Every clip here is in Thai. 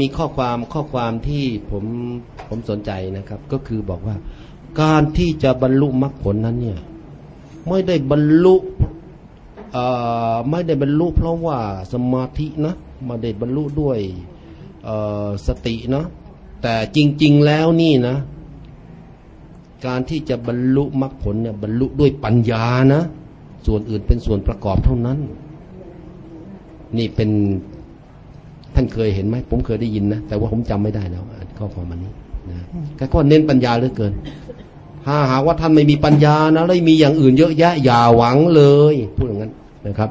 มีข้อความข้อความที่ผมผมสนใจนะครับ ก็คือบอกว่า การที่จะบรรลุมรรคผลนั้นเนี่ยไม่ได้บรรลุอ่อไม่ได้บรรลุเพราะว่าสมาธินะไม่ได้บรรลุด้วยอ่อสตินะแต่จริง ๆแล้วนี่นะ การที่จะบรรลุมรรคผลเนี่ยบรรลุด้วยปัญญานะ ส่วนอื่นเป็นส่วนประกอบเท่านั้น นี่เป็น ท่านเคยเห็นไหมผมเคยได้ยินนะ แต่ว่าผมจำไม่ได้แล้วข้อความอันนี้นะแค่ก็เน้นปัญญาเหลือเกิน ถ้าหากว่าท่านไม่มีปัญญานะแล้วมีอย่างอื่นเยอะแยะอย่าหวังเลยพูดอย่างนั้นนะครับ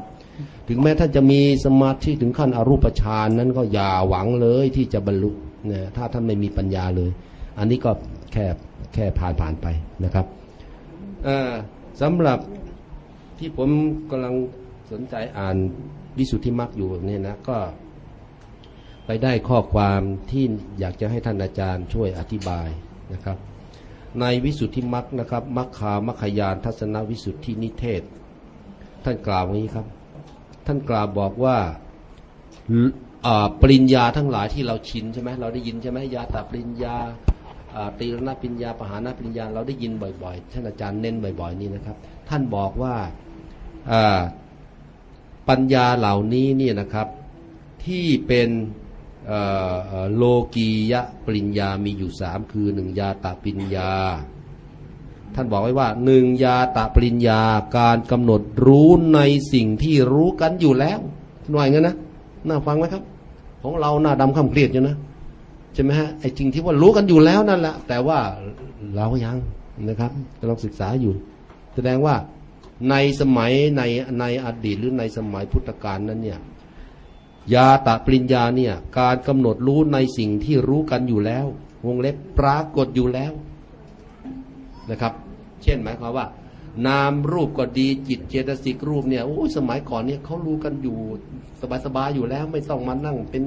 ถึงแม้ท่านจะมีสมาธิถึงขั้นอรูปฌานนั้นก็อย่าหวังเลยที่จะบรรลุนะถ้าท่านไม่มีปัญญาเลย อันนี้ก็แค่แค่ผ่านผ่านไปนะครับสำหรับที่ผมกำลังสนใจอ่านวิสุทธิมรรคอยู่เนี่ยนะก็ ไปได้ข้อความที่อยากจะให้ท่านอาจารย์ช่วยอธิบายนะครับ ในวิสุทธิมรรคนะครับมัคคามัคคยานทัศนวิสุทธินิเทศ ท่านกล่าวอย่างนี้ครับ ท่านกล่าวบอกว่าปริญญาทั้งหลายที่เราชินใช่ไหมเราได้ยินใช่ไหมยาตาปริญญาตีรณปริญญาปหานปริญญาเราได้ยินบ่อยๆ ท่านอาจารย์เน้นบ่อยๆนี่นะครับ ท่านบอกว่าปัญญาเหล่านี้เนี่ยนะครับที่เป็น โลกียะปริญญามีอยู่สามคือหนึ่งยาตาปริญญา ท่านบอกไว้ว่าหนึ่งยาตาปริญญาการกำหนดรู้ในสิ่งที่รู้กันอยู่แล้วหน่อยเงั้นนะน่าฟังไหมครับ ของเราหน้าดำข้ามเครียดอยู่นะใช่ไหมฮะไอ้จริงที่ว่ารู้กันอยู่แล้วนั่นแหละแต่ว่าเรายังนะครับกำลังศึกษาอยู่ แสดงว่าในสมัยในในอดีตหรือในสมัยพุทธกาลนั้นเนี่ย ยาตะปริญญาเนี่ย การกำหนดรู้ในสิ่งที่รู้กันอยู่แล้ว วงเล็บปรากฏอยู่แล้วนะครับ เช่นหมายความว่า นามรูปก็ดีจิตเจตสิกรูปเนี่ยโอ้สมัยก่อนเนี่ยเขารู้กันอยู่สบายๆอยู่แล้ว ไม่ต้องมานั่งเป็น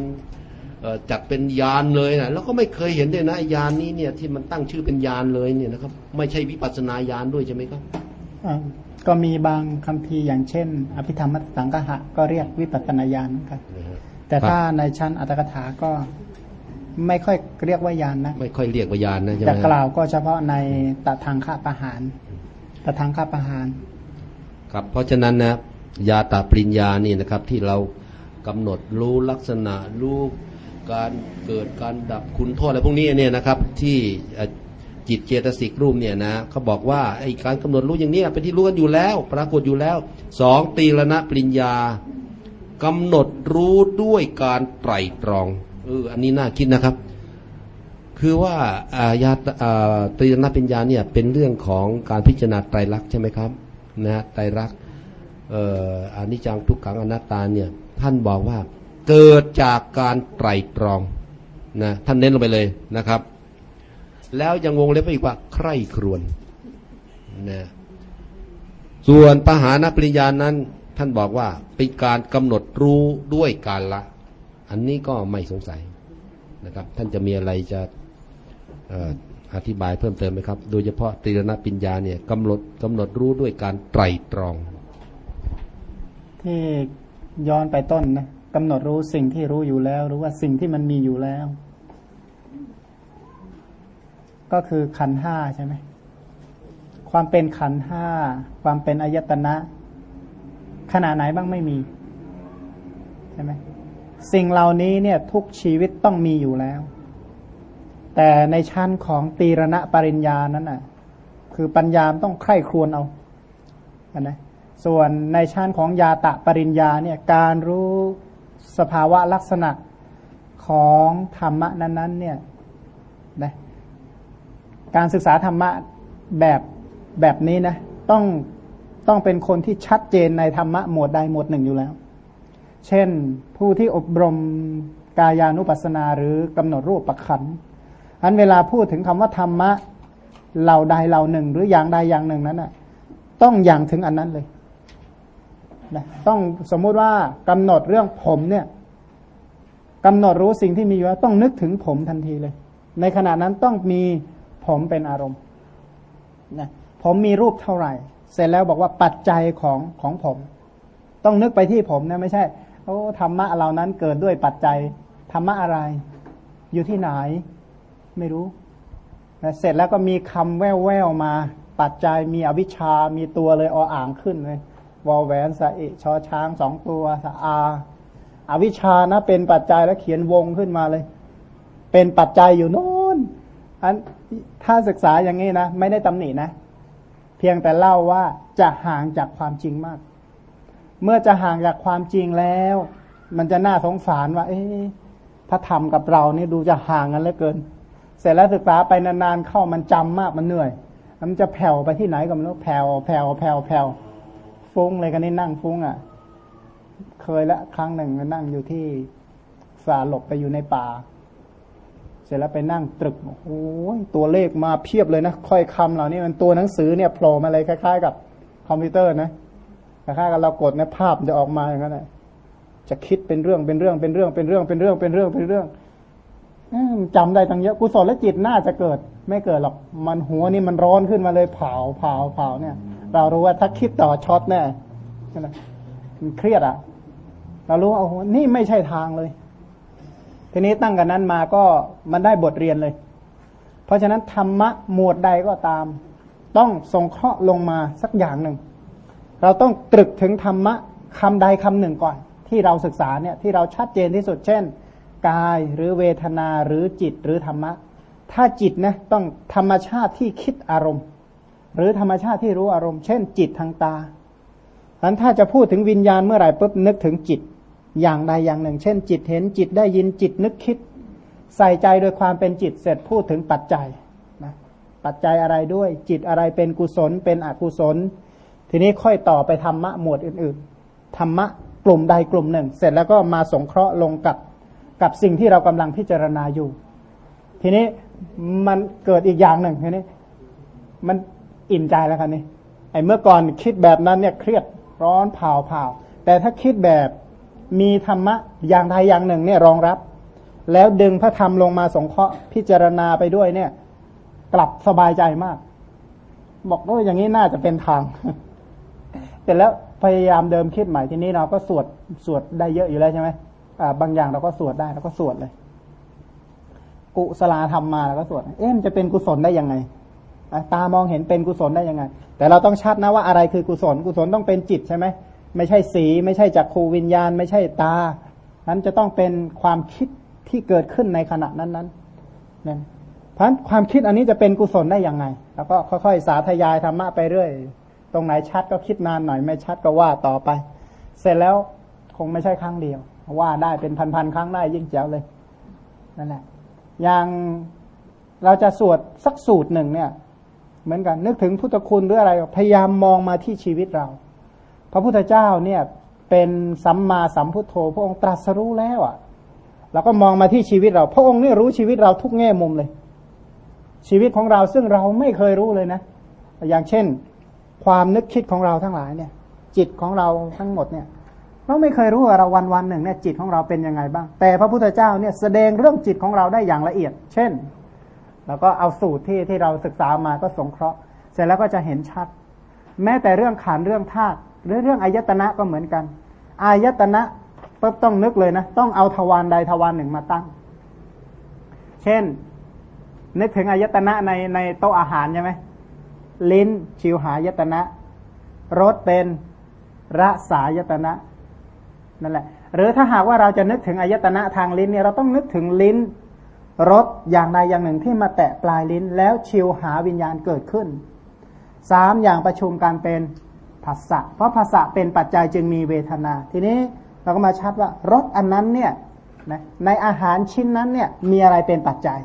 จัดเป็นยานเลยนะแล้วก็ไม่เคยเห็นด้วยนะยานนี้เนี่ยที่มันตั้งชื่อเป็นยานเลยเนี่ยนะครับ ไม่ใช่วิปัสสนาญาณด้วยใช่ไหมครับ ก็มีบางคำพีร์อย่างเช่น อภิธรรมมัตสังกหะก็เรียกวิปัสสนาญาณเหมือนกันแต่ถ้าในชั้นอัตถกถาก็ไม่ค่อยเรียกว่ายานนะไม่ค่อยเรียกว่ายานนะใช่ไหมจะฮะกล่าวก็เฉพาะในตะทางคะประหารตะทางคะประหาร ครับ เพราะฉะนั้นนะยาตาปริญญานี่นะครับ ที่เรากำหนดรู้ลักษณะรู้การเกิดการดับคุณโทษอะไรพวกนี้เนี่ยนะครับ ที่เอ่อ จิตเจตสิกรูปเนี่ยนะเขาบอกว่าไอ้การกำหนดรู้อย่างนี้เป็นที่รู้กันอยู่แล้ว ปรากฏอยู่แล้วสองตีรณปริญญากำหนดรู้ด้วยการไตรตรองเอออันนี้น่าคิดนะครับ คือว่าอายาตอ่าตรีรณปัญญาเนี่ยเป็นเรื่องของการพิจารณาไตรลักษณ์ใช่ไหมครับนะไตรลักษณ์อ่ออนิจจังทุกขังอนัตตาเนี่ยท่านบอกว่าเกิดจากการไตรตรองนะท่านเน้นลงไปเลยนะครับ แล้วยังวงเล็บไปอีกว่า ใคร่ครวญนะส่วนปหานปริญญานั้น ท่านบอกว่าเป็นการกำหนดรู้ด้วยการละ อันนี้ก็ไม่สงสัยนะครับ ท่านจะมีอะไรจะเอ่ออธิบายเพิ่มเติมไหมครับ โดยเฉพาะตรีรณปัญญาเนี่ยกำหนดกำหนดรู้ด้วยการไตรตรอง ที่ย้อนไปต้นนะกำหนดรู้สิ่งที่รู้อยู่แล้ว หรือว่าสิ่งที่มันมีอยู่แล้ว ก็คือขันธ์ห้าใช่ไหมความเป็นขันธ์ห้าความเป็นอายตนะขณะไหนบ้างไม่มีใช่ไหมสิ่งเหล่านี้เนี่ยทุกชีวิตต้องมีอยู่แล้ว แต่ในชั้นของตีรณะปริญญานั้นน่ะ คือปัญญามต้องใคร่ครวญเอาอนนะส่วนในชั้นของยาตะปริญญาเนี่ยการรู้สภาวะลักษณะของธรรมะนั้นๆเนี่ย การศึกษาธรรมะแบบแบบนี้นะต้องต้องเป็นคนที่ชัดเจนในธรรมะหมวดใดหมวดหนึ่งอยู่แล้ว เช่นผู้ที่อบรมกายานุปัสสนาหรือกำหนดรูปประคันอันเวลาพูดถึงคำว่าธรรมะเหล่าใดเหล่าหนึ่ง หรืออย่างใดอย่างหนึ่งนั้นน่ะต้องอย่างถึงอันนั้นเลยนะต้องสมมุติว่ากำหนดเรื่องผมเนี่ยกำหนดรู้สิ่งที่มีอยู่ต้องนึกถึงผมทันทีเลย ในขณะนั้นต้องมี ผมเป็นอารมณ์นะผมมีรูปเท่าไหร่ เสร็จแล้วบอกว่าปัจจัยของของผม ต้องนึกไปที่ผมนะไม่ใช่โอ้ธรรมะเหล่านั้นเกิดด้วยปัจจัยธรรมะอะไร อยู่ที่ไหน ไม่รู้เสร็จแล้วก็มีคำแว่ววมา ปัจจัยมีอวิชามีตัวเลยออ่างขึ้นเลยวอลแหวนสะอิชอช้างสองตัวสะอาอวิชานะเป็นปัจจัยแล้วเขียนวงขึ้นมาเลย เป็นปัจจัยอยู่โน่น อันถ้าศึกษาอย่างนี้นะไม่ได้ตำหนินะ เพียงแต่เล่าว่าจะห่างจากความจริงมาก เมื่อจะห่างจากความจริงแล้ว มันจะน่าสงสารว่า เอ๊ะถ้าทำกับเรานี่ดูจะห่างกันเหลือเกิน เสร็จแล้วศึกษาไปนานๆเข้ามันจำมากมันเหนื่อยมันจะแผ่วไปที่ไหนก็ไม่รู้แผ่วแผ่วแผ่วแผ่วฟุ้งเลยกันนี่นั่งฟุ้งอะ เคยละครั้งหนึ่งนั่งอยู่ที่สาหลบไปอยู่ในป่า สร็จแล้วไปนั่งตรึกโอ้ยตัวเลขมาเพียบเลยนะ ค่อยคำเหล่านี้มันตัวหนังสือเนี่ยโผล่มาเลยคล้ายๆ กับคอมพิวเตอร์นะคล้ายๆกับเรากดเนี่ยภาพจะออกมาอย่างนั้นแหละจะคิดเป็นเรื่องเป็นเรื่องเป็นเรื่องเป็นเรื่องเป็นเรื่องเป็นเรื่องเป็นเรื่องจำได้ตั้งเยอะกุศลและจิตน่าจะเกิด ไม่เกิดหรอกมันหัวนี่มันร้อนขึ้นมาเลยเผาเผาเผาเนี่ย เรารู้ว่าถ้าคิดต่อช็อตแน่มันเครียดอะ เรารู้ว่าโอ้โหนี่ไม่ใช่ทางเลย ทีนี้ตั้งกันนั้นมาก็มันได้บทเรียนเลย เพราะฉะนั้นธรรมะหมวดใดก็ตาม ต้องสงเคราะห์ลงมาสักอย่างหนึ่ง เราต้องตรึกถึงธรรมะคำใดคำหนึ่งก่อน ที่เราศึกษาเนี่ยที่เราชัดเจนที่สุดเช่น กายหรือเวทนาหรือจิตหรือธรรมะ ถ้าจิตนะต้องธรรมชาติที่คิดอารมณ์ หรือธรรมชาติที่รู้อารมณ์ เช่น จิตทางตาอันถ้าจะพูดถึงวิญญาณเมื่อไหร่ปุ๊บนึกถึงจิต อย่างใดอย่างหนึ่ง เช่น จิตเห็นจิตได้ยินจิตนึกคิด ใส่ใจโดยความเป็นจิตเสร็จพูดถึงปัจจัยนะปัจจัยอะไรด้วย จิตอะไรเป็นกุศลเป็นอกุศล ทีนี้ค่อยต่อไปธรรมะหมวดอื่นๆธรรมะกลุ่มใดกลุ่มหนึ่ง เสร็จแล้วก็มาสงเคราะห์ลงกับกับสิ่งที่เรากำลังพิจารณาอยู่ ทีนี้มันเกิดอีกอย่างหนึ่งทีนี้มันอิ่มใจแล้วกันนี่ไอ้เมื่อก่อนคิดแบบนั้นเนี่ยเครียดร้อนเผาเผาแต่ถ้าคิดแบบ มีธรรมะอย่างใดอย่างหนึ่งเนี่ยรองรับ แล้วดึงพระธรรมลงมาสงเคราะห์พิจารณาไปด้วยเนี่ย กลับสบายใจมาก บอกว่าอย่างนี้น่าจะเป็นทางแต่แล้วพยายามเดิมคิดใหม่ทีนี้เราก็สวดสวดได้เยอะอยู่แล้วใช่ไหมอ่าบางอย่างเราก็สวดได้เราก็สวดเลย กุศลธรรมมาเราก็สวด เอ๊ะมันจะเป็นกุศลได้ยังไงตามองเห็นเป็นกุศลได้ยังไง แต่เราต้องชัดนะว่าอะไรคือกุศล กุศลต้องเป็นจิตใช่ไหม ไม่ใช่สี ไม่ใช่จักรูวิญญาณ ไม่ใช่ตา นั้นจะต้องเป็นความคิดที่เกิดขึ้นในขณะนั้นนั้นนั่นเพราะความคิดอันนี้จะเป็นกุศลได้ยังไง แล้วก็ค่อยๆ สาธยายธรรมะไปเรื่อย ตรงไหนชัดก็คิดนานหน่อย ไม่ชัดก็ว่าต่อไป เสร็จแล้วคงไม่ใช่ครั้งเดียว ว่าได้เป็นพันๆครั้งได้ยิ่งเจ๋วเลย นั่นแหละ อย่างเราจะสวดสักสูตรหนึ่งเนี่ย เหมือนกันนึกถึงพุทธคุณหรืออะไร พยายามมองมาที่ชีวิตเรา พระพุทธเจ้าเนี่ยเป็นสัมมาสัมพุทโธ พระองค์ตรัสรู้แล้วอะเราก็มองมาที่ชีวิตเรา พระองค์เนี่ยรู้ชีวิตเราทุกแง่มุมเลย ชีวิตของเราซึ่งเราไม่เคยรู้เลยนะ อย่างเช่น ความนึกคิดของเราทั้งหลายเนี่ย จิตของเราทั้งหมดเนี่ย เราไม่เคยรู้ว่าเราวันวันหนึ่งเนี่ยจิตของเราเป็นยังไงบ้าง แต่พระพุทธเจ้าเนี่ยแสดงเรื่องจิตของเราได้อย่างละเอียด เช่นเราก็เอาสูตรที่ที่เราศึกษามาก็สงเคราะห์ เสร็จแล้วก็จะเห็นชัด แม้แต่เรื่องขานเรื่องธาตุ หรือเรื่องอายตนะก็เหมือนกัน อายตนะปุ๊บต้องนึกเลยนะ ต้องเอาทวารใดทวารหนึ่งมาตั้ง เช่น นึกถึงอายตนะในในโต๊ะอาหารใช่ไหมลิ้นชิวหายตนะรสเป็นรสายตนะนั่นแหละ หรือถ้าหากว่าเราจะนึกถึงอายตนะทางลิ้นเนี่ยเราต้องนึกถึงลิ้นรสอย่างใดอย่างหนึ่งที่มาแตะปลายลิ้น แล้วชิวหาวิญญาณเกิดขึ้นสามอย่างประชุมกันเป็น ภาษะเพราะภาษะเป็นปัจจัยจึงมีเวทนา ทีนี้เราก็มาชัดว่ารสอันนั้นเนี่ยในอาหารชิ้นนั้นเนี่ยมีอะไรเป็นปัจจัย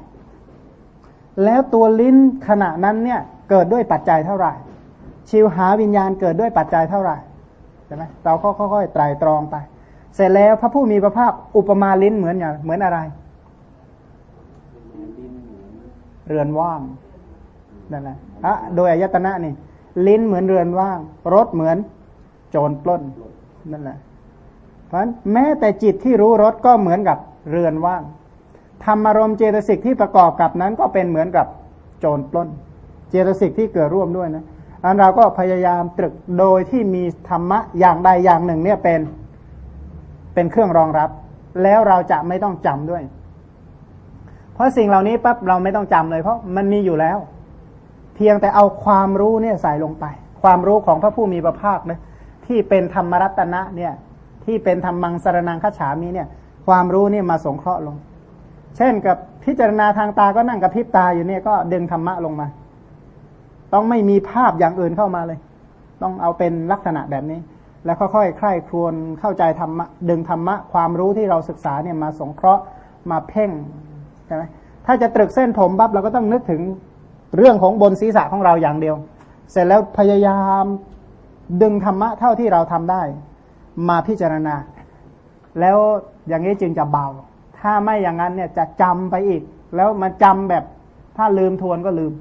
แล้วตัวลิ้นขณะนั้นเนี่ยเกิดด้วยปัจจัยเท่าไหร่ ชิวหาวิญญาณเกิดด้วยปัจจัยเท่าไหร่ใช่ไหมเราก็ค่อยๆไตรตรองไป เสร็จแล้วพระผู้มีพระภาคอุปมาลิ้นเหมือนอย่างเหมือนอะไร เรือนว่างนั่นแหละอะโดยอายตนะนี่ ลิ้นเหมือนเรือนว่างรถเหมือนโจรปล้นนั่นแหละ เพราะแม้แต่จิตที่รู้รสก็เหมือนกับเรือนว่างธรรมารมเจตสิกที่ประกอบกับนั้นก็เป็นเหมือนกับโจรปล้น เจตสิกที่เกิดร่วมด้วยนะอันเราก็พยายามตรึกโดยที่มีธรรมะอย่างใดอย่างหนึ่ง เนี่ยเป็นเป็นเครื่องรองรับ แล้วเราจะไม่ต้องจำด้วย เพราะสิ่งเหล่านี้ปั๊บเราไม่ต้องจำเลย เพราะมันมีอยู่แล้ว เพียงแต่เอาความรู้เนี่ยใส่ลงไป ความรู้ของพระผู้มีพระภาคนะที่เป็นธรรมรัตนะเนี่ยที่เป็นธรรมังสารนังขฉามีเนี่ย ความรู้เนี่ยมาสงเคราะห์ลง เช่นกับพิจารณาทางตาก็นั่งกับพิบตาอยู่เนี่ยก็ดึงธรรมะลงมา ต้องไม่มีภาพอย่างอื่นเข้ามาเลย ต้องเอาเป็นลักษณะแบบนี้ แล้วค่อยๆใคร่ครวญเข้าใจธรรมะดึงธรรมะความรู้ที่เราศึกษาเนี่ยมาสงเคราะห์มาเพ่งใช่ไหมถ้าจะตรึกเส้นผมบับเราก็ต้องนึกถึง เรื่องของบนศีรษะของเราอย่างเดียว เสร็จแล้วพยายามดึงธรรมะเท่าที่เราทำได้ มาพิจารณา แล้วอย่างนี้จึงจะเบา ถ้าไม่อย่างนั้นเนี่ยจะจำไปอีก แล้วมาจำแบบถ้าลืมทวนก็ลืม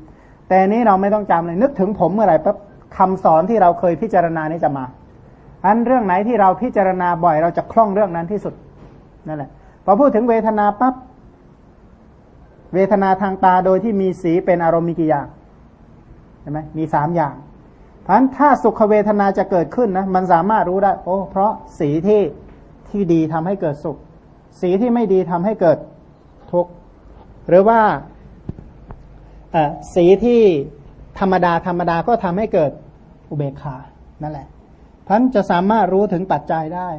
แต่นี้เราไม่ต้องจำเลยนึกถึงผมเมื่อไหร่ปั๊บคำสอนที่เราเคยพิจารณานี้จะมาอันเรื่องไหนที่เราพิจารณาบ่อยเราจะคล่องเรื่องนั้นที่สุดนั่นแหละพอพูดถึงเวทนาปั๊บ เวทนาทางตาโดยที่มีสีเป็นอารมณ์มีกี่อย่างใช่ไหมมีสามอย่างเพราะฉะนั้นถ้าสุขเวทนาจะเกิดขึ้นนะมันสามารถรู้ได้ โอ้เพราะสีที่ที่ดีทำให้เกิดสุข สีที่ไม่ดีทำให้เกิดทุกข์หรือว่าสีที่ธรรมดาธรรมดาก็ทำให้เกิดอุเบกขานั่นแหละพันจะสามารถรู้ถึงปัจจัยได้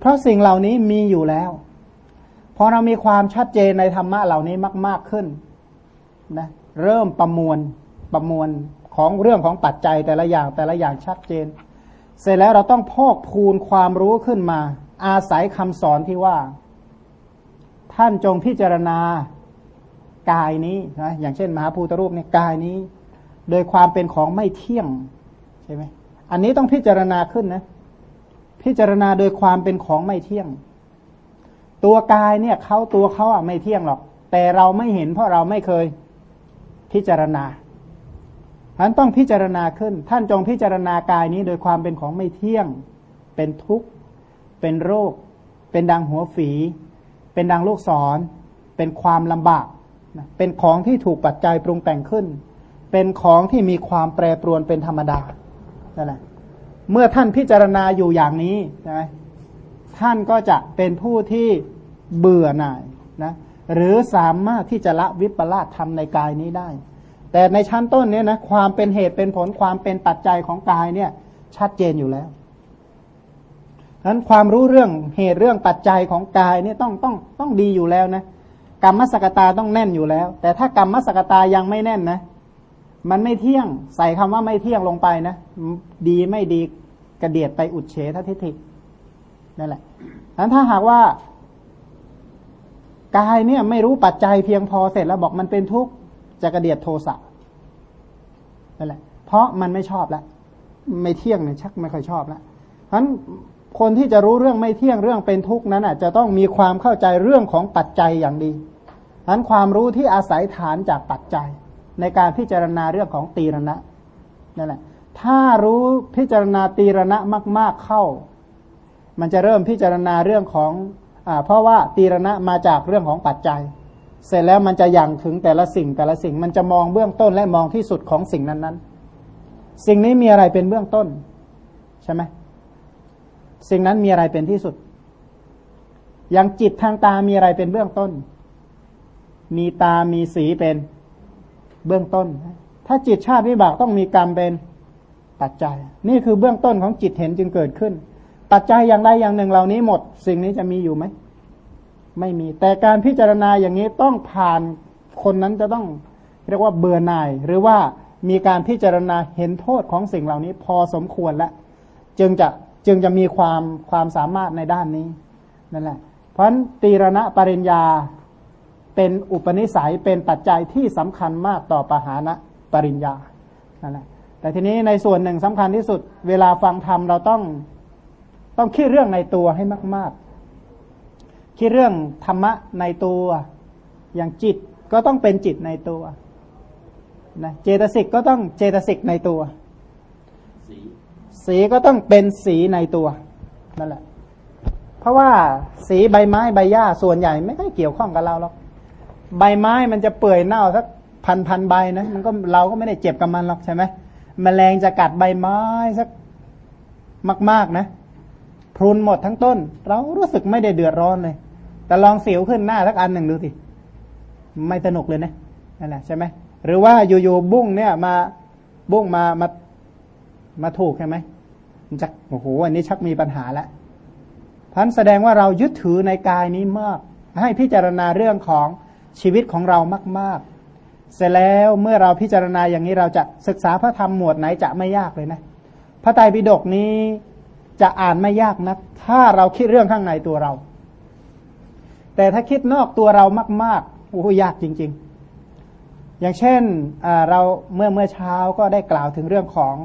เพราะสิ่งเหล่านี้มีอยู่แล้ว พอเรามีความชัดเจนในธรรมะเหล่านี้มาก ๆขึ้นนะเริ่มประมวลประมวลของเรื่องของปัจจัยแต่ละอย่างแต่ละอย่างชัดเจน เสร็จแล้วเราต้องพอกพูนความรู้ขึ้นมา อาศัยคำสอนที่ว่า ท่านจงพิจารณากายนี้นะอย่างเช่นมหาภูตรูปเนี่ยกายนี้ โดยความเป็นของไม่เที่ยงใช่ไหมอันนี้ต้องพิจารณาขึ้นนะ พิจารณาโดยความเป็นของไม่เที่ยง ตัวกายเนี่ยเขาตัวเขาอะไม่เที่ยงหรอก แต่เราไม่เห็นเพราะเราไม่เคยพิจารณาท่านต้องพิจารณาขึ้น ท่านจงพิจารณากายนี้โดยความเป็นของไม่เที่ยง เป็นทุกข์ เป็นโรค เป็นดังหัวฝี เป็นดังลูกศร เป็นความลำบาก เป็นของที่ถูกปัจจัยปรุงแต่งขึ้น เป็นของที่มีความแปรปรวนเป็นธรรมดา นั่นแหละ เมื่อท่านพิจารณาอยู่อย่างนี้ใช่ไหม ท่านก็จะเป็นผู้ที่เบื่อหน่ายนะหรือสามารถที่จะละวิปลาสทำในกายนี้ได้ แต่ในชั้นต้นเนี่ยนะความเป็นเหตุเป็นผลความเป็นปัจจัยของกายเนี่ยชัดเจนอยู่แล้วนั้นความรู้เรื่องเหตุเรื่องปัจจัยของกายเนี่ยต้องต้องต้องดีอยู่แล้วนะกรรมสกตาต้องแน่นอยู่แล้ว แต่ถ้ากรรมสกตายังไม่แน่นนะ มันไม่เที่ยงใส่คำว่าไม่เที่ยงลงไปนะ ดีไม่ดีกระเดียดไปอุดเฉททิฏฐิ นั่นแหละนั้นถ้าหากว่ากายเนี่ยไม่รู้ปัจจัยเพียงพอเสร็จแล้วบอกมันเป็นทุกข์จะกระเดียดโทสะนั่นแหละ เพราะมันไม่ชอบแล้วไม่เที่ยงเนี่ยชักไม่ค่อยชอบแล้วเพราะนั้นคนที่จะรู้เรื่องไม่เที่ยงเรื่องเป็นทุกข์นั้นอะจะต้องมีความเข้าใจเรื่องของปัจจัยอย่างดีนั้นความรู้ที่อาศัยฐานจากปัจจัย ในการพิจารณาเรื่องของตีรณะนั่นแหละ ถ้ารู้พิจารณาตีรณะมาก ๆเข้า มันจะเริ่มพิจารณาเรื่องของอเพราะว่าตีรณะมาจากเรื่องของปัจจัย เสร็จแล้วมันจะยังถึงแต่ละสิ่งแต่ละสิ่งมันจะมองเบื้องต้นและมองที่สุดของสิ่งนั้นๆ สิ่งนี้มีอะไรเป็นเบื้องต้น ใช่ไหมสิ่งนั้นมีอะไรเป็นที่สุด อย่างจิตทางตามีอะไรเป็นเบื้องต้น มีตามีสีเป็นเบื้องต้น ถ้าจิตชาติวิบากต้องมีกรรมเป็นปัจจัย นี่คือเบื้องต้นของจิตเห็นจึงเกิดขึ้น ปัจจัยอย่างใดอย่างหนึ่งเหล่านี้หมด สิ่งนี้จะมีอยู่ไหม ไม่มี แต่การพิจารณาอย่างนี้ต้องผ่านคนนั้นจะต้องเรียกว่าเบื่อหน่าย หรือว่ามีการพิจารณาเห็นโทษของสิ่งเหล่านี้พอสมควรแล้วจึงจะจึงจะมีความความสามารถในด้านนี้นั่นแหละ เพราะฉะนั้นตีรณะปริญญาเป็นอุปนิสัยเป็นปัจจัยที่สำคัญมากต่อปหานะปริญญานั่นแหละแต่ทีนี้ในส่วนหนึ่งสำคัญที่สุด เวลาฟังธรรมเราต้อง ต้องคิดเรื่องในตัวให้มาก ๆ คิดเรื่องธรรมะในตัว อย่างจิตก็ต้องเป็นจิตในตัวนะเจตสิกก็ต้องเจตสิกในตัว สีก็ต้องเป็นสีในตัวนั่นแหละ เพราะว่าสีใบไม้ใบหญ้าส่วนใหญ่ไม่ค่อยเกี่ยวข้องกับเราหรอกใบไม้มันจะเปื่อยเน่าสักพันพันใบนะมันก็เราก็ไม่ได้เจ็บกับมันหรอกใช่ไหมมแมลงจะกัดใบไม้สักมาก ๆ นะ พรุนหมดทั้งต้น เรารู้สึกไม่ได้เดือดร้อนเลย แต่ลองเสียวขึ้นหน้าสักอันหนึ่งดูสิ ไม่สนุกเลยนะนั่นแหละใช่ไหมหรือว่าอยู่ๆบุ้งเนี่ยมาบุ้งมามามาถูกใช่ไหมมันจะโอ้โหอันนี้ชักมีปัญหาแล้วพันแสดงว่าเรายึดถือในกายนี้มาก ให้พิจารณาเรื่องของชีวิตของเรามาก ๆ เสร็จแล้วเมื่อเราพิจารณาอย่างนี้เราจะศึกษาพระธรรมหมวดไหนจะไม่ยากเลยนะ พระไตรปิฎกนี้ จะอ่านไม่ยากนะถ้าเราคิดเรื่องข้างในตัวเรา แต่ถ้าคิดนอกตัวเรามากๆโอ้ยากจริง ๆ อย่างเช่นเราเมื่อเมื่อเช้าก็ได้กล่าวถึงเรื่องของ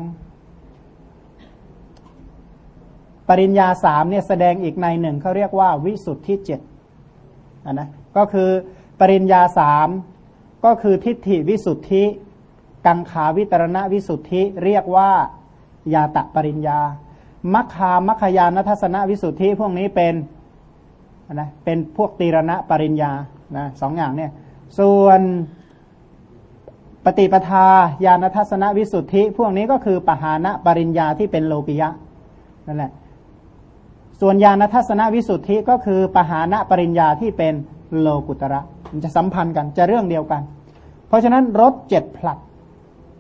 ปริญญาสามเนี่ยแสดงอีกในหนึ่งเขาเรียกว่าวิสุทธิเจ็ดนะก็คือปริญญาสามก็คือทิฏฐิวิสุทธิ กังขาวิตรณวิสุทธิ เรียกว่ายาตะปริญญา มัคคามัคคายานทัศนวิสุทธิพวกนี้เป็นนะเป็นพวกตีรณะปริญญานะสองอย่างเนี่ย ส่วนปฏิปทาญาณทัศนวิสุทธิ พวกนี้ก็คือปหานะปริญญาที่เป็นโลปิยะนั่นแหละ ส่วนญาณทัศนวิสุทธิก็คือปหานะปริญญาที่เป็นโลกุตระมันจะสัมพันธ์กันจะเรื่องเดียวกัน เพราะฉะนั้นรถเจ็ดผลัด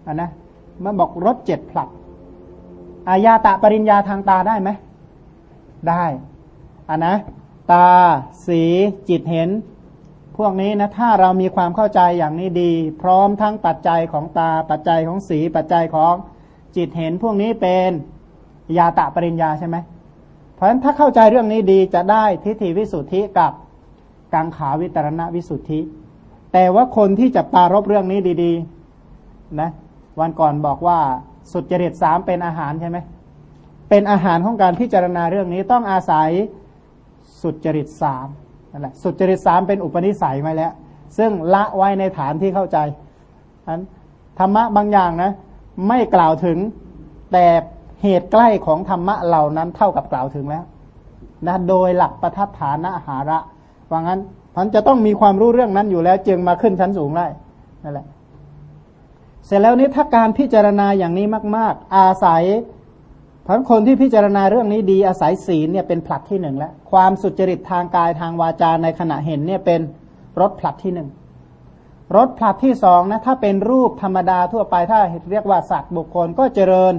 นนะมันบอกรถเจ็ดผลัด อายาตะปริญญาทางตาได้ไหม ได้อะนะ ตา สี จิตเห็น พวกนี้นะ ถ้าเรามีความเข้าใจอย่างนี้ดี พร้อมทั้งปัจจัยของตา ปัจจัยของสี ปัจจัยของจิตเห็น พวกนี้เป็นยาตะปริญญาใช่ไหม เพราะฉะนั้นถ้าเข้าใจเรื่องนี้ดีจะได้ทิฏฐิวิสุทธิกับกังขาวิตรณวิสุทธิ แต่ว่าคนที่จะปารบเรื่องนี้ดี ๆ นะ วันก่อนบอกว่า สุจริตสามเป็นอาหารใช่ไหมเป็นอาหารของการพิจารณาเรื่องนี้ต้องอาศัยสุจริตสามนั่นแหละสุจริตสามเป็นอุปนิสัยมาแล้ว ซึ่งละไว้ในฐานที่เข้าใจอันธรรมะบางอย่างนะ ไม่กล่าวถึงแต่เหตุใกล้ของธรรมะเหล่านั้นเท่ากับกล่าวถึงแล้วนะโดยหลักประทัดฐานะหาระว่างั้นมันจะต้องมีความรู้เรื่องนั้นอยู่แล้ว จึงมาขึ้นชั้นสูงได้นั่นแหละ เสร็จแล้วนี้ถ้าการพิจารณาอย่างนี้มาก ๆ อาศัยพันคนที่พิจารณาเรื่องนี้ดีอาศัยศีลเนี่ยเป็นผลัดที่หนึ่งแล้วความสุจริตทางกายทางวาจาในขณะเห็นเนี่ยเป็นรถผลัดที่หนึ่งรถผลัดที่สองนะถ้าเป็นรูปธรรมดาทั่วไปถ้าเรียกว่าสัตว์บุคคลก็เจริญ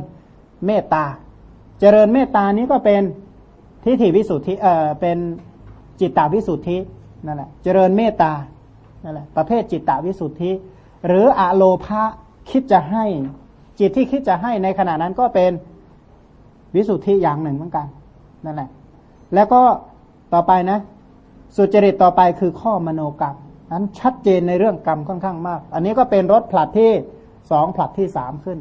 เมตตา เจริญเมตตานี้ก็เป็นทิฏฐิวิสุทธิเอ่อเป็นจิตตวิสุทธินั่นแหละเจริญเมตตานั่นแหละประเภทจิตตวิสุทธิ หรืออะโลภะ คิดจะให้ จิตที่คิดจะให้ในขณะนั้นก็เป็นวิสุทธิอย่างหนึ่งเหมือนกันนั่นแหละ แล้วก็ต่อไปนะ สุจริตต่อไปคือข้อมโนกรรมนั้นชัดเจนในเรื่องกรรมค่อนข้างมาก อันนี้ก็เป็นรถผลัดที่สองผลัดที่สามขึ้น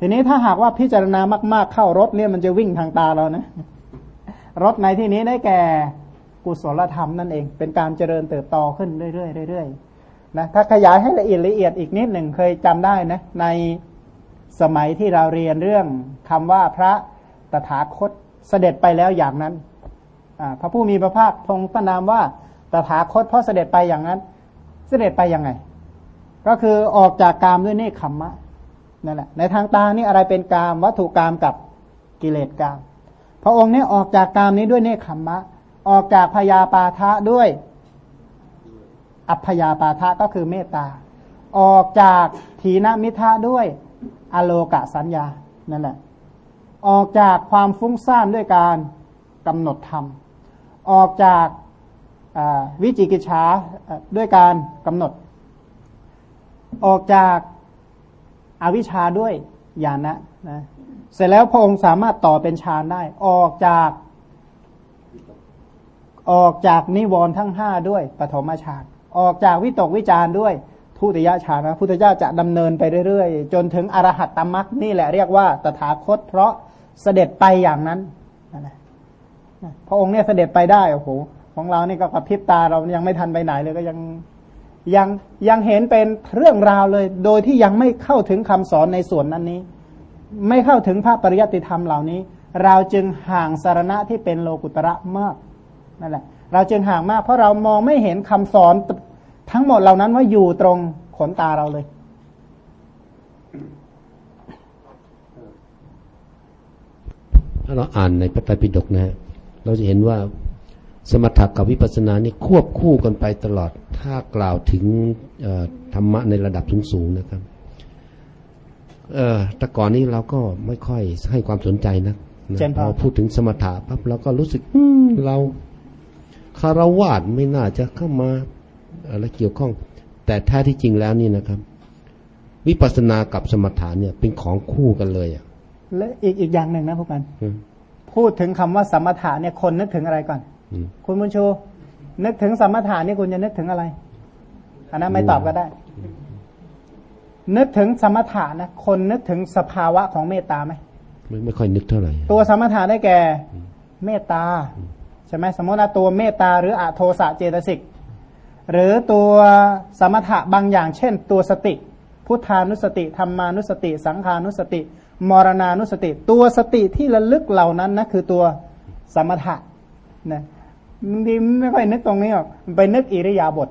ทีนี้ถ้าหากว่าพิจารณามาก ๆ เข้ารถเนี่ยมันจะวิ่งทางตาเรานะรถในที่นี้ได้แก่กุศลธรรมนั่นเอง เป็นการเจริญเติบโตขึ้นเรื่อยๆเรื่อยๆ นะถ้าขยายให้ละเอียดละเอียดอีกนิดหนึ่งเคยจำได้นะในสมัยที่เราเรียนเรื่องคำว่าพระตถาคตเสด็จไปแล้วอย่างนั้นพระผู้มีพระภาคทรงประนามว่าตถาคตเพราะเสด็จไปอย่างนั้น เสด็จไปยังไง ก็คือออกจากกามด้วยเนคขมมะนั่นแหละในทางตานี่อะไรเป็นกามวัตถุกามกับกิเลสกาม พระองค์นี้ออกจากกามนี้ด้วยเนคขมมะ ออกจากพยาปาทะด้วย อัพยาปาทะก็คือเมตตา ออกจากถีนมิทะด้วยอโลกะสัญญานั่นแหละ ออกจากความฟุ้งซ่านด้วยการกำหนดธรรม ออกจากวิจิกิจฉาด้วยการกำหนด ออกจากอาวิชชาด้วยญาณนะนะเสร็จแล้วพระองค์สามารถต่อเป็นฌานได้ ออกจาก ออกจากนิวรณ์ทั้งห้าด้วยปฐมฌาน ออกจากวิตกวิจารด้วยทุติยฌานะพุทธเจ้าจะดำเนินไปเรื่อยๆ จนถึงอรหัตตมรักนี่แหละเรียกว่าตถาคต เพราะเสด็จไปอย่างนั้นนะพระองค์เนี่ยเสด็จไปได้โอ้โหของเรานี่ก็กระพริบตาเรายังไม่ทันไปไหนเลยก็ยังยังยังเห็นเป็นเรื่องราวเลย โดยที่ยังไม่เข้าถึงคำสอนในส่วนนั้นนี้ ไม่เข้าถึงพระปริยัติธรรมเหล่านี้ เราจึงห่างสารณะที่เป็นโลกุตระมากนั่นแหละ เราจึงห่างมาก เพราะเรามองไม่เห็นคำสอนทั้งหมดเหล่านั้นว่าอยู่ตรงขนตาเราเลยถ้าเราอ่านในพระไตรปิฎกนะฮะเราจะเห็นว่าสมถะกับวิปัสสนานี่ควบคู่กันไปตลอด ถ้ากล่าวถึงเอ่อธรรมะในระดับสูงๆนะครับเออแต่ก่อนนี้เราก็ไม่ค่อยให้ความสนใจนะนะเช่นพพออพูดถึงสมถะปั๊บเราก็รู้สึกอืมเรา คารวาสไม่น่าจะเข้ามาอะไรเกี่ยวข้อง แต่แท้ที่จริงแล้วนี่นะครับ วิปัสสนากับสมถะเนี่ยเป็นของคู่กันเลยอะและอีกอีกอย่างหนึ่งนะพวกกันอืมพูดถึงคำว่าสมถะเนี่ยคนนึกถึงอะไรก่อนอืมคุณบุญชู นึกถึงสมถะนี่คุณจะนึกถึงอะไรอันนั้นไม่ตอบก็ได้ นึกถึงสมถะนะคนนึกถึงสภาวะของเมตตาไหมไม่ไม่ค่อยนึกเท่าไหร่ ตัวสมถะได้แก่ เมตตา ใช่ไหมสมมติว่าตัวเมตตาหรืออะโทสะเจตสิกหรือตัวสมถะบางอย่าง เช่น ตัวสติ พุทธานุสติธรรมานุสติ สังขานุสติ มรณานุสติ ตัวสติที่ระลึกเหล่านั้นนะคือตัวสมถะนะบางทีไม่ค่อยนึกตรงนี้หรอกมันไปนึกอิริยาบถ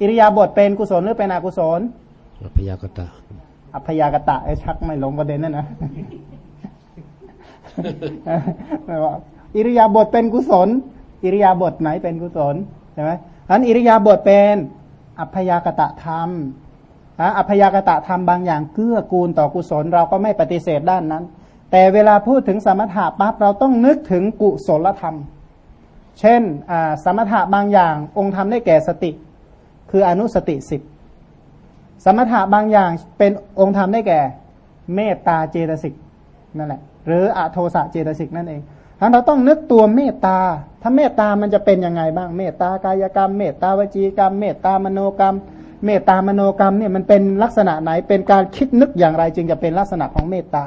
อิริยาบถเป็นกุศลหรือเป็นอกุศลพยากตะอัพยากตะไอ้ชักไม่ลงประเด็นนั่นนะไม่ว่า อิริยาบถเป็นกุศล อิริยาบถไหนเป็นกุศลใช่ไหมอันอิริยาบถเป็นอัพยากตะธรรมนะอัพยากตะธรรมบางอย่างเกื้อกูลต่อกุศลเราก็ไม่ปฏิเสธด้านนั้น แต่เวลาพูดถึงสมถะปั๊บเราต้องนึกถึงกุศลธรรม เช่นสมถะบางอย่างองค์ธรรมได้แก่สติ คืออนุสติสิบสมถะบางอย่างเป็นองค์ธรรมได้แก่ เมตตาเจตสิกนั่นแหละ หรืออโทสะเจตสิกนั่นเอง ทั้นเราต้องนึกตัวเมตตา ถ้าเมตตามันจะเป็นยังไงบ้าง เมตตากายกรรม เมตตาวจีกรรม เมตตามโนกรรม เมตตามโนกรรมเนี่ยมันเป็นลักษณะไหน เป็นการคิดนึกอย่างไรจึงจะเป็นลักษณะของเมตตา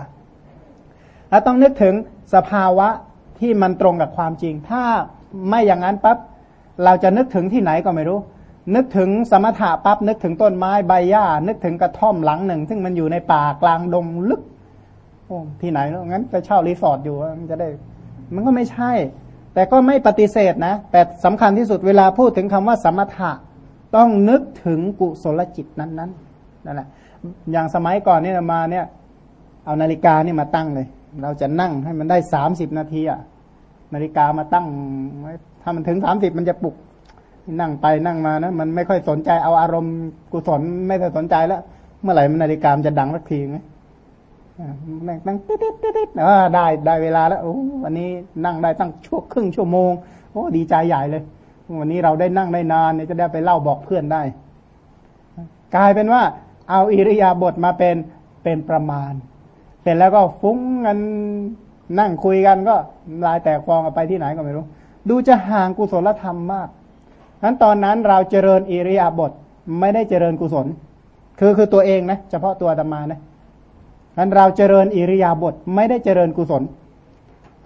แล้วต้องนึกถึงสภาวะที่มันตรงกับความจริง ถ้าไม่อย่างนั้นปั๊บเราจะนึกถึงที่ไหนก็ไม่รู้ นึกถึงสมถะปั๊บนึกถึงต้นไม้ใบหญ้า นึกถึงกระท่อมหลังหนึ่ง ซึ่งมันอยู่ในป่ากลางดงลึก โอ้ที่ไหนแล้วงั้นไปเช่ารีสอร์ทอยู่มันจะได้ มันก็ไม่ใช่ แต่ก็ไม่ปฏิเสธนะ แต่สำคัญที่สุดเวลาพูดถึงคำว่าสมถะ ต้องนึกถึงกุศลจิตนั้นๆนั่นแหละอย่างสมัยก่อนเนี่ยมาเนี่ย เอานาฬิกานี่มาตั้งเลย เราจะนั่งให้มันได้สามสิบนาทีอะนาฬิกามาตั้งถ้ามันถึงสามสิบมันจะปลุก นั่งไปนั่งมานะมันไม่ค่อยสนใจเอาอารมณ์กุศลไม่ได้สนใจแล้ว เมื่อไหร่มันนาฬิกามนจะดังสักทีไหม นั่งตั้งติดติดติดติดเออได้ได้เวลาแล้วโอ้วันนี้นั่งได้ตั้งชั่วครึ่งชั่วโมง โอ้ดีใจใหญ่เลย วันนี้เราได้นั่งได้นานเนี่ยจะได้ไปเล่าบอกเพื่อนได้ กลายเป็นว่า เอาอิริยาบถมาเป็นเป็นประมาณ เสร็จแล้วก็ฟุ้งกันนั่งคุยกันก็ลายแตกฟองกันไปที่ไหนก็ไม่รู้ ดูจะห่างกุศลธรรมมากนั้นตอนนั้นเราเจริญอิริยาบถไม่ได้เจริญกุศล คือคือตัวเองนะเฉพาะตัวธรรมานะ นั้นเราเจริญอิริยาบถไม่ได้เจริญกุศล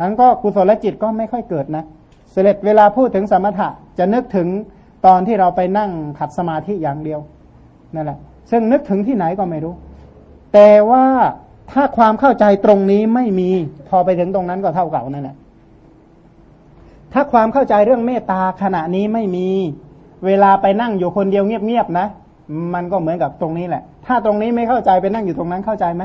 นั้นก็กุศลจิตก็ไม่ค่อยเกิดนะ เสร็จเวลาพูดถึงสมถะจะนึกถึงตอนที่เราไปนั่งขัดสมาธิอย่างเดียวนั่นแหละ ซึ่งนึกถึงที่ไหนก็ไม่รู้ แต่ว่าถ้าความเข้าใจตรงนี้ไม่มีพอไปถึงตรงนั้นก็เท่าเก่านั่นแหละถ้าความเข้าใจเรื่องเมตตาขณะนี้ไม่มี เวลาไปนั่งอยู่คนเดียวเงียบๆนะ มันก็เหมือนกับตรงนี้แหละ ถ้าตรงนี้ไม่เข้าใจไปนั่งอยู่ตรงนั้นเข้าใจไหม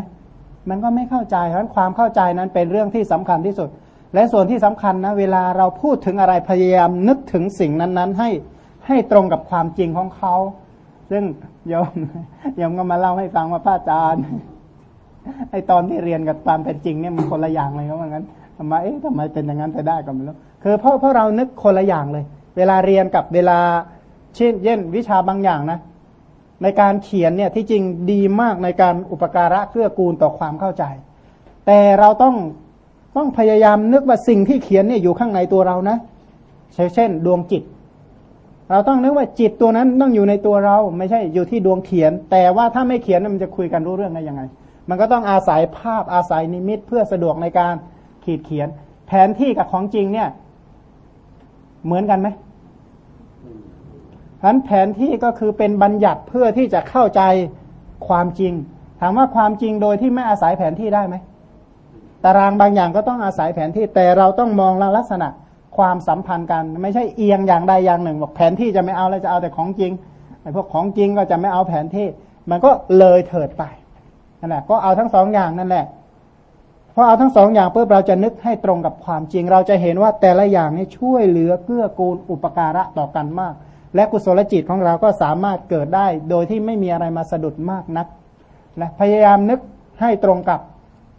มันก็ไม่เข้าใจเพราะนั้นความเข้าใจนั้นเป็นเรื่องที่สำคัญที่สุด และส่วนที่สำคัญนะเวลาเราพูดถึงอะไรพยายามนึกถึงสิ่งนั้นๆ ให้ให้ตรงกับความจริงของเขา ซึ่งยมยมก็มาเล่าให้ฟังว่าพระอาจารย์ไอตอนที่เรียนกับความเป็นจริงเนี่ยมันคนละอย่างเลยเขาว่างั้นทำไมเอ๊ะทำไมเป็นอย่างนั้นไปได้ก็ไม่รู้คือเพราะเพราะเรานึกคนละอย่างเลย เวลาเรียนกับเวลาเช่นเย่นวิชาบางอย่างนะ ในการเขียนเนี่ยที่จริงดีมากในการอุปการะเกื้อกูลต่อความเข้าใจ แต่เราต้องต้องพยายามนึกว่าสิ่งที่เขียนเนี่ยอยู่ข้างในตัวเรานะเช่น ดวงจิต เราต้องนึกว่าจิตตัวนั้นต้องอยู่ในตัวเรา ไม่ใช่อยู่ที่ดวงเขียน แต่ว่าถ้าไม่เขียนมันจะคุยกันรู้เรื่องได้ยังไง มันก็ต้องอาศัยภาพอาศัยนิมิตเพื่อสะดวกในการขีดเขียน แผนที่กับของจริงเนี่ย เหมือนกันไหม ฉะนั้นแผนที่ก็คือเป็นบัญญัติเพื่อที่จะเข้าใจความจริง ถามว่าความจริงโดยที่ไม่อาศัยแผนที่ได้ไหมตารางบางอย่างก็ต้องอาศัยแผนที่แต่เราต้องมองลักษณะความสัมพันธ์กัน ไม่ใช่เอียงอย่างใดอย่างหนึ่ง บอกแผนที่จะไม่เอาแล้วจะเอาแต่ของจริงไอ้พวกของจริงก็จะไม่เอาแผนที่ มันก็เลยเถิดไปนั่นแหละก็เอาทั้งสองอย่างนั่นแหละพอเอาทั้งสองอย่างปุ๊บเราจะนึกให้ตรงกับความจริง เราจะเห็นว่าแต่ละอย่างนี้ช่วยเหลือเกื้อกูลอุปการะต่อกันมาก และกุศลจิตของเราก็สามารถเกิดได้ โดยที่ไม่มีอะไรมาสะดุดมากนักและพยายามนึกให้ตรงกับ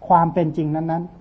ความเป็นจริงนั้นๆ